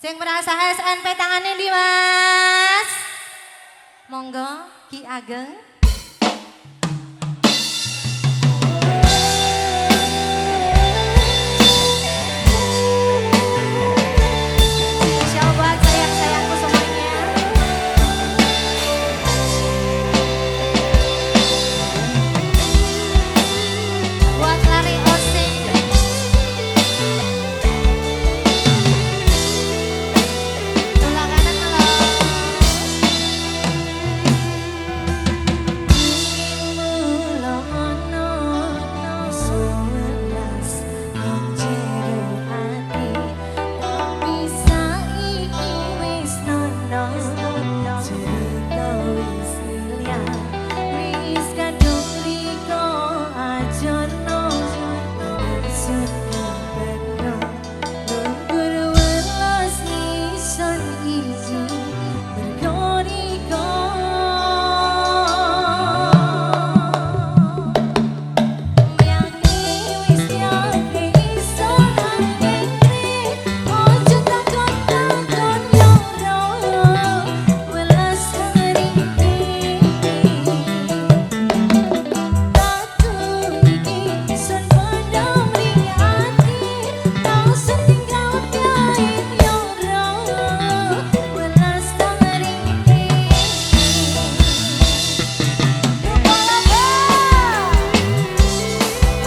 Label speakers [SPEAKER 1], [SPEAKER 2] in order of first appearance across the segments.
[SPEAKER 1] Sing merasa SNP tangannya di mas. Monggo Ki Ageng.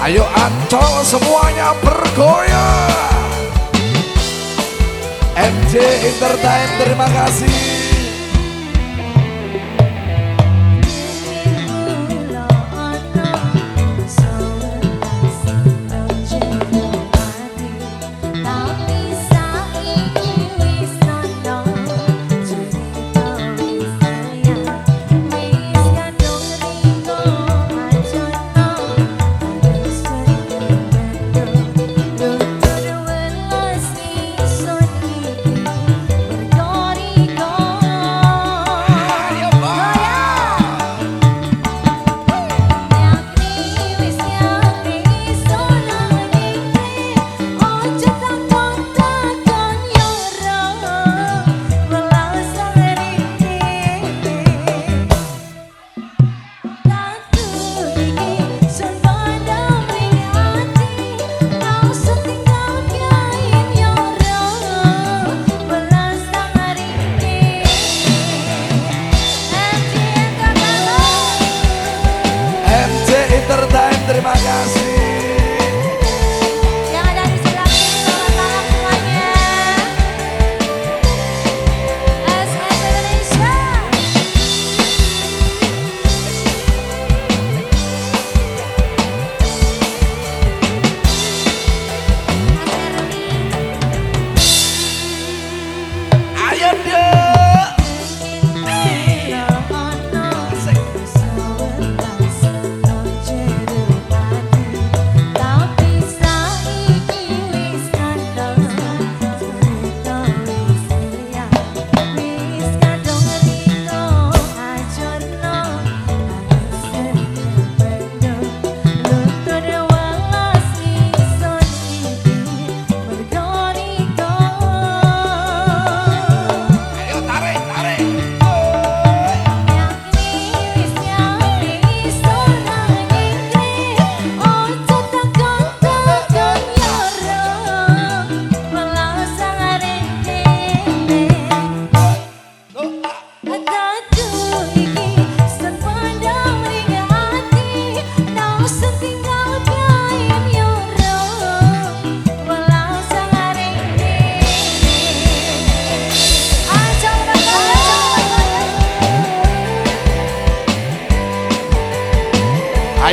[SPEAKER 2] Ayo Ancol semuanya bergoyang MJ Entertain terima kasih entre bagaço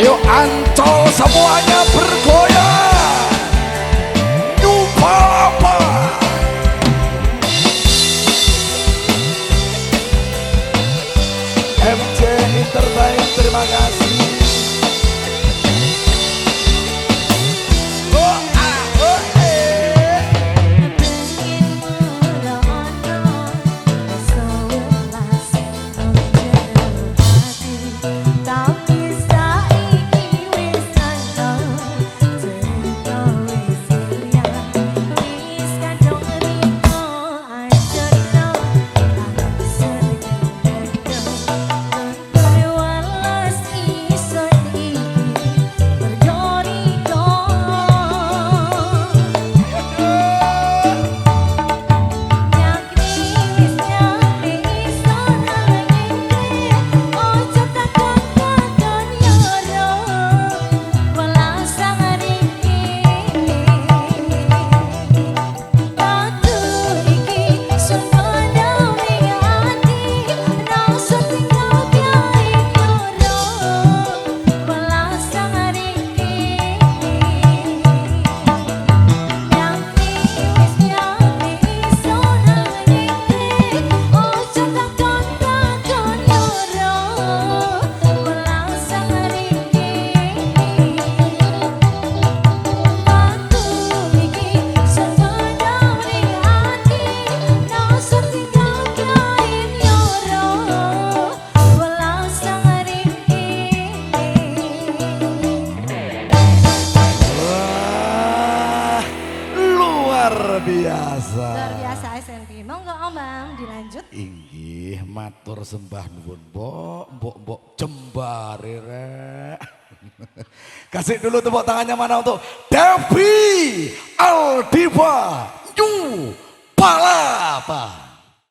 [SPEAKER 2] Ayo Ancol semuanya bergoyang
[SPEAKER 1] luar biasa.
[SPEAKER 2] Luar biasa SNP. Monggo Om Bang dilanjut.
[SPEAKER 1] Inggih matur sembah nuwun, Mbok, Mbok, Mbok jembare rek. Kasih dulu tepuk tangannya mana untuk Devi Aldiva New Palapa.